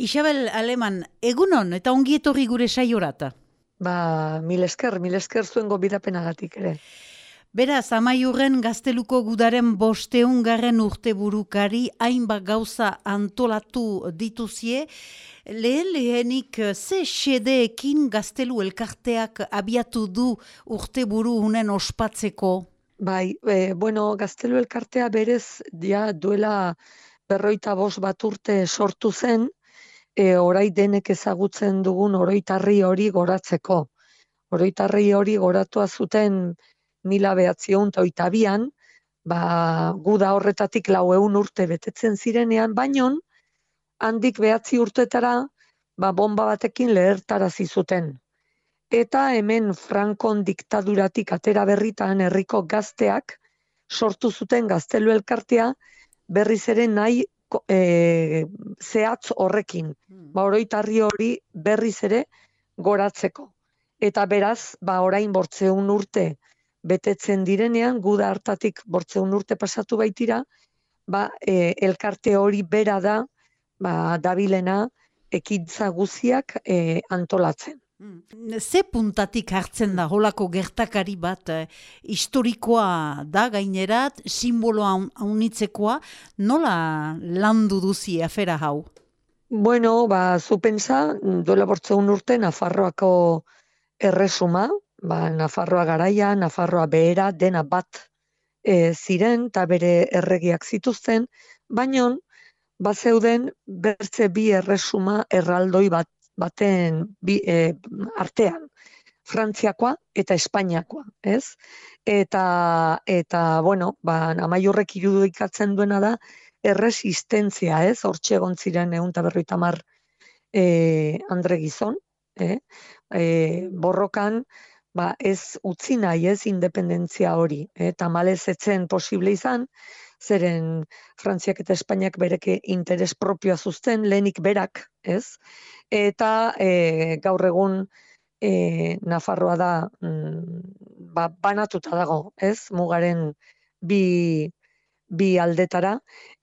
Isabel Aleman, egunon eta ongi etorri gure saiorata. Ba, mil esker, mil esker zuen gobidapenagatik ere. Beraz, amaiurren gazteluko gudaren bosteun garren urte burukari hainbat gauza antolatu dituzie. Lehen lehenik ze xedeekin gaztelu elkarteak abiatu du urte buru hunen ospatzeko? Bai, e, bueno, gaztelu elkartea berez ja duela berroita bost bat urte sortu zen, e, orai denek ezagutzen dugun oroitarri hori goratzeko. Oroitarri hori goratua zuten mila behatzion eta oitabian, ba, guda horretatik lau eun urte betetzen zirenean, baino handik behatzi urtetara ba, bomba batekin lehertarazi zuten. Eta hemen Frankon diktaduratik atera berritan herriko gazteak sortu zuten gaztelu elkartea berriz ere nahi e, zehatz horrekin. Hmm. Ba, oroitarri hori berriz ere goratzeko. Eta beraz, ba, orain bortzeun urte betetzen direnean, guda hartatik bortzeun urte pasatu baitira, ba, e, elkarte hori bera da, ba, dabilena, ekintza guziak e, antolatzen. Hmm. Ze puntatik hartzen da holako gertakari bat eh, historikoa da gainerat, simboloa haunitzekoa, nola landu duzi afera hau? Bueno, ba, zu pensa, duela bortzeun urte, Nafarroako erresuma, ba, Nafarroa garaia, Nafarroa behera, dena bat e, ziren, eta bere erregiak zituzten, baino, ba zeuden bertze bi erresuma erraldoi bat, baten bi, e, artean, Frantziakoa eta Espainiakoa, ez? Eta, eta bueno, ba, amaiurrek irudikatzen duena da, erresistentzia, ez? Hortxe egon ziren egun berroita mar e, andre gizon, eh? e, borrokan, ba, ez utzi nahi ez independentzia hori. Eta eh? malez etzen posible izan, zeren Frantziak eta Espainiak bereke interes propioa zuzten, lehenik berak, ez? Eta e, gaur egun e, Nafarroa da mm, ba, banatuta dago, ez? Mugaren bi, bi aldetara.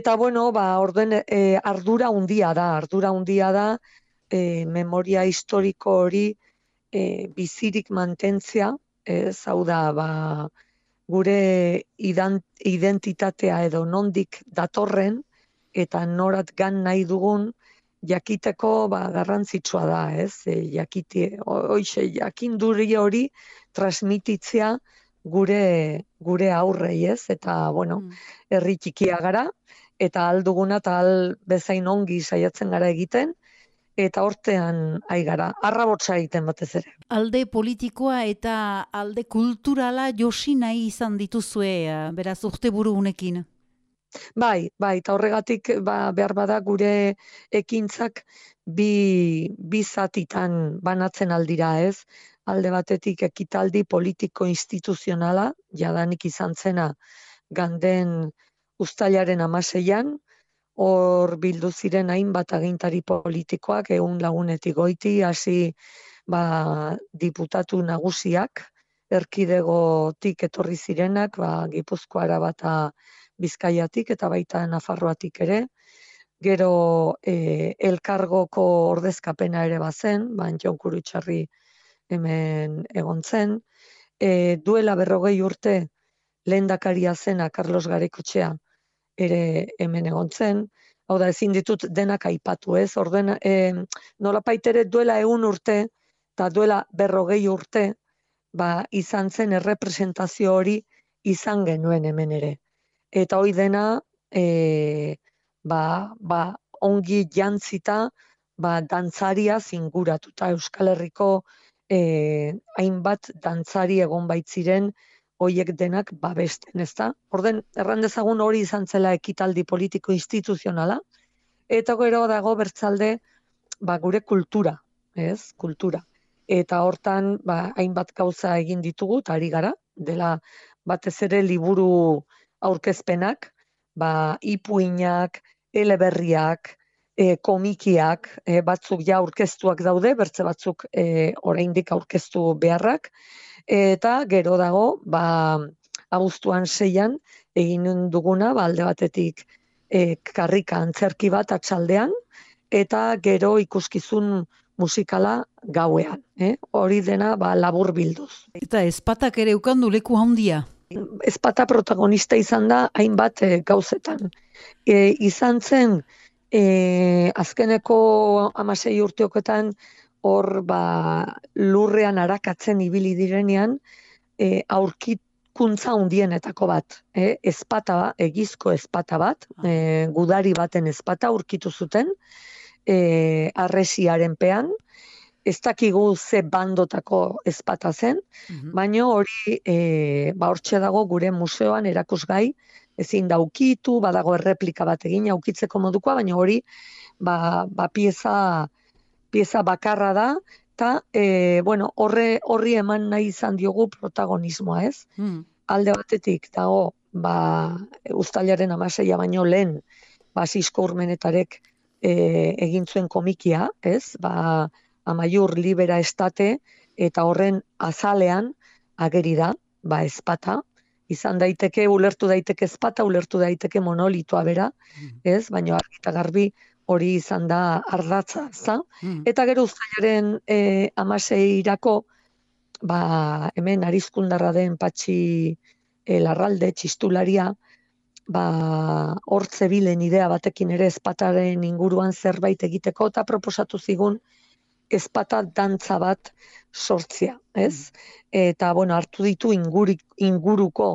Eta bueno, ba, orden e, ardura undia da, ardura undia da, e, memoria historiko hori, e, bizirik mantentzea, ez hau da, ba, gure identitatea edo nondik datorren, eta norat gan nahi dugun, jakiteko ba, garrantzitsua da, ez? E, jakiti, oixe, jakinduri hori transmititzea gure, gure aurrei, ez? Eta, bueno, mm. herri txikia gara, eta alduguna eta al bezain ongi saiatzen gara egiten, eta hortean ai gara, arrabotsa egiten batez ere. Alde politikoa eta alde kulturala josi nahi izan dituzue, beraz urte buru unekin? Bai, bai, eta horregatik ba, behar bada gure ekintzak bi, bi zatitan banatzen aldira ez. Alde batetik ekitaldi politiko instituzionala, jadanik izan zena ganden ustailaren amaseian, hor bildu ziren hainbat agintari politikoak egun lagunetik goiti hasi ba, diputatu nagusiak erkidegotik etorri zirenak ba, Gipuzkoara bata Bizkaiatik eta baita Nafarroatik ere. Gero e, elkargoko ordezkapena ere bazen ban Jon Kurutxarri hemen egon zen. E, duela berrogei urte lehendakaria zena Carlos Garekotxea ere hemen egon zen, hau da ezin ditut denak aipatu ez, orden e, nola paitere duela egun urte, eta duela berrogei urte, ba, izan zen errepresentazio hori izan genuen hemen ere. Eta hoi dena, e, ba, ba, ongi jantzita, ba, dantzaria zinguratuta. Euskal Herriko e, hainbat dantzari egon baitziren, hoiek denak babesten, ezta? Orden erran dezagun hori izan zela ekitaldi politiko instituzionala eta gero dago bertzalde ba, gure kultura, ez? Kultura. Eta hortan ba, hainbat gauza egin ditugu eta ari gara dela batez ere liburu aurkezpenak, ba ipuinak, eleberriak, e, komikiak, e, batzuk ja aurkeztuak daude, bertze batzuk e, oraindik aurkeztu beharrak, eta gero dago, ba, abuztuan seian, egin duguna, ba, alde batetik e, karrika antzerki bat atxaldean, eta gero ikuskizun musikala gauean. Eh? Hori dena ba, labur bilduz. Eta ezpatak ere ukandu leku handia? Ezpata protagonista izan da hainbat e, gauzetan. E, izan zen e, azkeneko amasei urteoketan hor ba, lurrean arakatzen ibili direnean e, aurkikuntza hundienetako bat. E, ezpata, egizko ezpata bat, e, gudari baten ezpata aurkitu zuten, e, arresiaren pean, ez dakigu ze bandotako ezpata zen, mm baina hori e, ba hortxe dago gure museoan erakusgai, ezin daukitu, badago erreplika bat egin aukitzeko modukoa, baina hori ba, ba pieza, pieza bakarra da, eta e, bueno, horre, horri eman nahi izan diogu protagonismoa, ez? Mm. Alde batetik dago, ba, ustalaren amaseia baino lehen, ba, urmenetarek e, egin zuen komikia, ez? Ba, amaiur libera estate eta horren azalean ageri da, ba ezpata, izan daiteke ulertu daiteke ezpata, ulertu daiteke monolitoa bera, mm. ez? Baina argita garbi hori izan da ardatza, za? Mm. Eta gero uztailaren e, amaseirako, ba, hemen arizkundarra den patxi e, larralde, txistularia, ba, hortze bilen idea batekin ere ezpataren inguruan zerbait egiteko eta proposatu zigun ezpata dantza bat sortzia, ez? Mm. Eta, bueno, hartu ditu ingurik, inguruko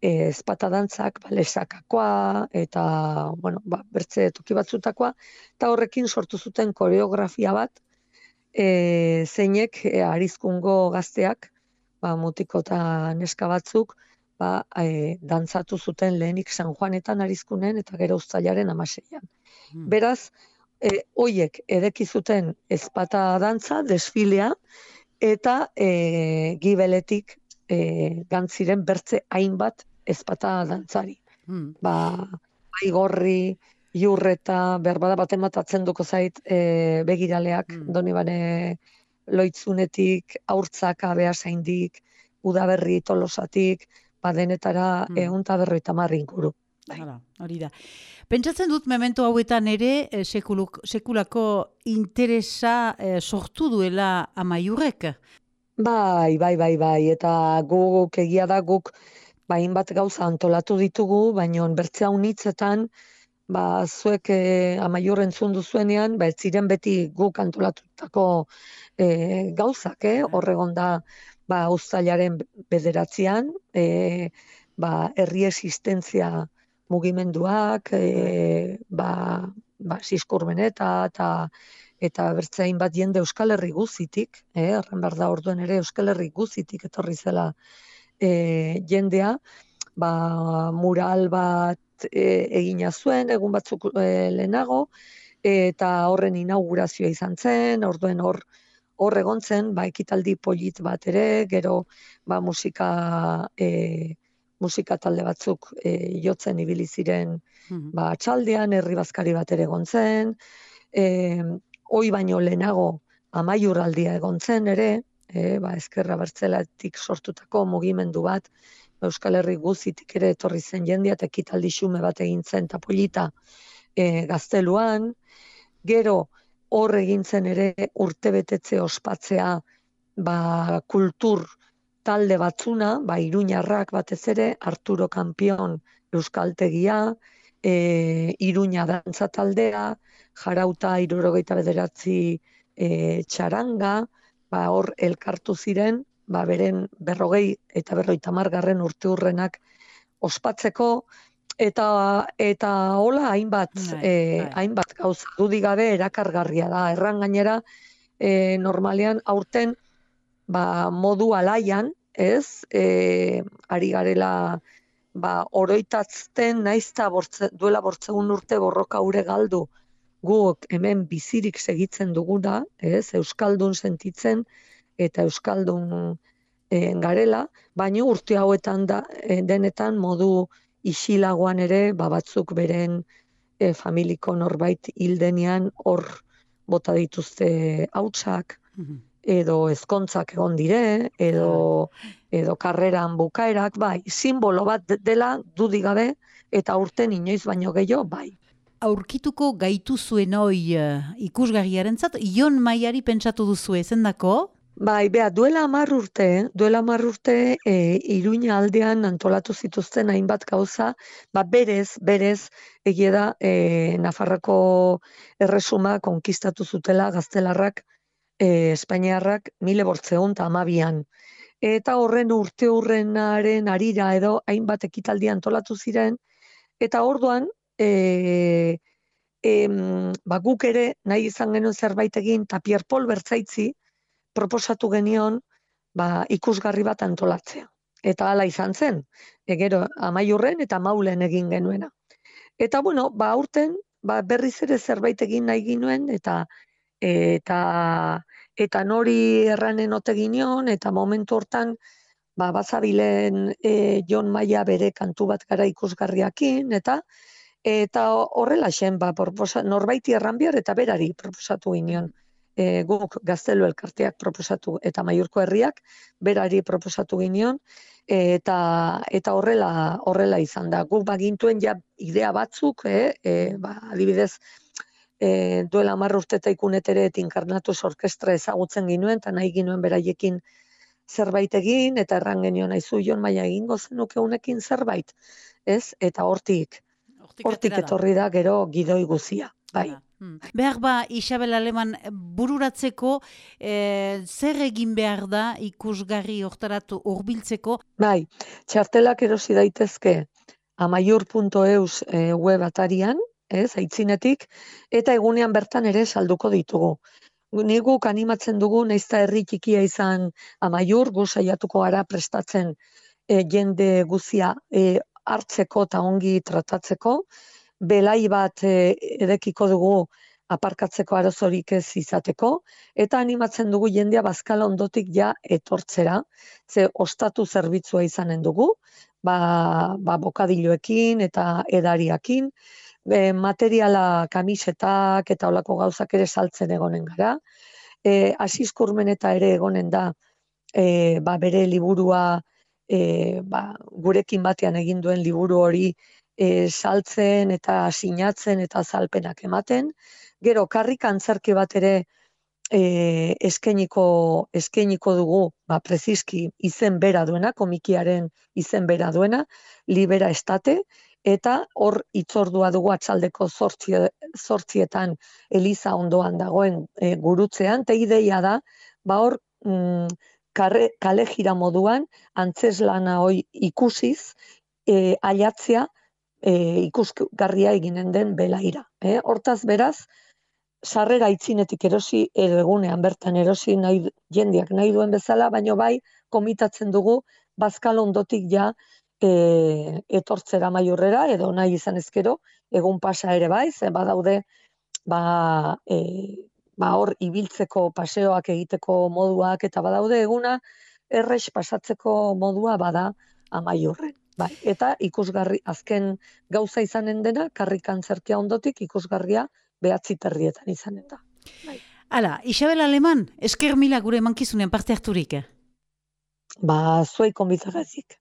eh, ezpata dantzak, ba, lesakakoa, eta, bueno, ba, bertze toki batzutakoa, eta horrekin sortu zuten koreografia bat, e, zeinek e, arizkungo gazteak, ba, mutiko eta neska batzuk, ba, e, dantzatu zuten lehenik San Juanetan arizkunen eta gero uztailaren amaseian. Hmm. Beraz, e, oiek edeki zuten ezpata dantza, desfilea, eta e, gibeletik e, gantziren bertze hainbat ezpata dantzari. Hmm. Ba, bai gorri, jurreta, berbada baten matatzen duko zait e, begiraleak, hmm. doni bane loitzunetik, aurtzak abea zaindik, udaberri tolosatik, ba denetara mm. egun eta berroita inguru. Bai. hori da. Pentsatzen dut memento hauetan ere eh, sekuluk, sekulako interesa eh, sortu duela amaiurrek? Bai, bai, bai, bai, eta guk egia da guk bain bat gauza antolatu ditugu, baina bertzea unitzetan, ba, zuek eh, amaiurren zundu zuenean, ba, ziren beti guk antolatutako eh, gauzak, eh? Bai. horregon da, ba, ustailaren bederatzean, e, ba, herri existentzia mugimenduak, e, ba, ba, eta eta bertzein bat jende Euskal Herri guzitik, eh, erren behar da orduen ere Euskal Herri guzitik etorri zela e, jendea, ba, mural bat e, egina zuen, egun batzuk e, lehenago, eta horren inaugurazioa izan zen, orduen hor, hor egon zen, ba, ekitaldi polit bat ere, gero ba, musika, e, musika talde batzuk e, jotzen ibili ziren mhm. ba, txaldean, herri bazkari bat ere egon zen, e, hoi baino lehenago amaiurraldia egon zen ere, e, ba, eskerra bertzelatik sortutako mugimendu bat, Euskal Herri guzitik ere etorri zen jendia, eta ekitaldi xume bat egin zen, eta polita e, gazteluan, gero, hor egintzen ere urtebetetze ospatzea ba, kultur talde batzuna, ba, iruñarrak batez ere, Arturo Kampion Euskaltegia, e, iruña dantza taldea, jarauta irurogeita bederatzi e, txaranga, ba, hor elkartu ziren, ba, beren berrogei eta berroita margarren urte hurrenak ospatzeko, eta eta hola hainbat bai, eh, bai. hainbat gauza dudik gabe erakargarria da erran gainera e, normalean aurten ba, modu alaian ez e, ari garela ba, oroitatzten naizta bortze, duela bortzegun urte borroka ure galdu guk hemen bizirik segitzen duguna, ez, Euskaldun sentitzen eta Euskaldun e, garela, baina urte hauetan da, denetan modu isilagoan ere, ba, batzuk beren e, familiko norbait hildenean hor bota dituzte hautsak, mhm. Edo ezkontzak egon dire, edo, edo karreran bukaerak, bai, simbolo bat dela dudigabe, eta urten inoiz baino gehiago, bai. aurkituko gaitu zuen hoi uh, ikusgarriaren zat, Ion Maiari pentsatu duzu ezen dako? Bai, beha, duela amar urte, duela amar urte, e, iruña aldean antolatu zituzten hainbat gauza, ba, berez, berez, egia da, e, Nafarrako erresuma konkistatu zutela gaztelarrak, e, Espainiarrak, mile bortzeon eta amabian. Eta horren urte hurrenaren arira edo hainbat ekitaldi antolatu ziren, eta orduan, e, e, ba, guk ere nahi izan genuen zerbait egin, eta Pierre Paul bertzaitzi, proposatu genion ba, ikusgarri bat antolatzea. Eta hala izan zen, egero amaiurren eta maulen egin genuena. Eta bueno, ba aurten ba, berriz ere zerbait egin nahi ginuen eta eta eta nori erranen ote ginion eta momentu hortan ba bazabilen e, Jon Maia bere kantu bat gara ikusgarriakin eta eta horrela zen ba norbaiti erran behar eta berari proposatu ginion. E, guk gaztelu elkarteak proposatu eta maiurko herriak berari proposatu ginion eta eta horrela horrela izan da. Guk bagintuen ja idea batzuk eh e, ba, adibidez e, duela 10 urte ta ikunetere inkarnatu orkestra ezagutzen ginuen eta nahi ginuen beraiekin zerbait egin eta erran genion aizu jon maila egingo zenuke unekin zerbait ez eta hortik hortik etorri da gero gidoi guzia bai Hmm. Behar ba, Isabel Aleman, bururatzeko, e, zer egin behar da ikusgarri oktaratu urbiltzeko? Bai, txartelak erosi daitezke amaiur.eus e, web atarian, ez, aitzinetik, eta egunean bertan ere salduko ditugu. Niguk animatzen dugu, neizta herri txikia izan amaiur, gu saiatuko gara prestatzen e, jende guzia e, hartzeko eta ongi tratatzeko, belai bat e, edekiko dugu aparkatzeko arazorik ez izateko, eta animatzen dugu jendea bazkala ondotik ja etortzera, ze ostatu zerbitzua izanen dugu, ba, ba bokadiloekin eta edariakin, e, materiala kamisetak eta olako gauzak ere saltzen egonen gara, e, asizkurmen eta ere egonen da e, ba, bere liburua e, ba, gurekin batean egin duen liburu hori e, saltzen eta sinatzen eta zalpenak ematen. Gero, karrik antzerki bat ere e, eskeniko, eskeniko dugu, ba, prezizki izen bera duena, komikiaren izen bera duena, libera estate, eta hor itzordua dugu atxaldeko zortzietan Eliza ondoan dagoen e, gurutzean, eta ideia da, ba hor, mm, kale jira moduan, antzeslana hoi ikusiz, e, aiatzea, e, ikusgarria eginen den belaira. E, hortaz beraz, sarrera itzinetik erosi egunean bertan erosi nahi, jendiak nahi duen bezala, baino bai komitatzen dugu bazkal ondotik ja e, etortzera maiurrera edo nahi izan ezkero egun pasa ere bai, ze badaude ba, e, ba hor ibiltzeko paseoak egiteko moduak eta badaude eguna errex pasatzeko modua bada amaiurren. Bai, eta ikusgarri azken gauza izanen dena, karrikan zerkia ondotik ikusgarria behatzi terrietan izanen da. Bai. Hala, Isabel Aleman, esker mila gure mankizunean parte harturik. Eh? Ba, zuei konbizagazik.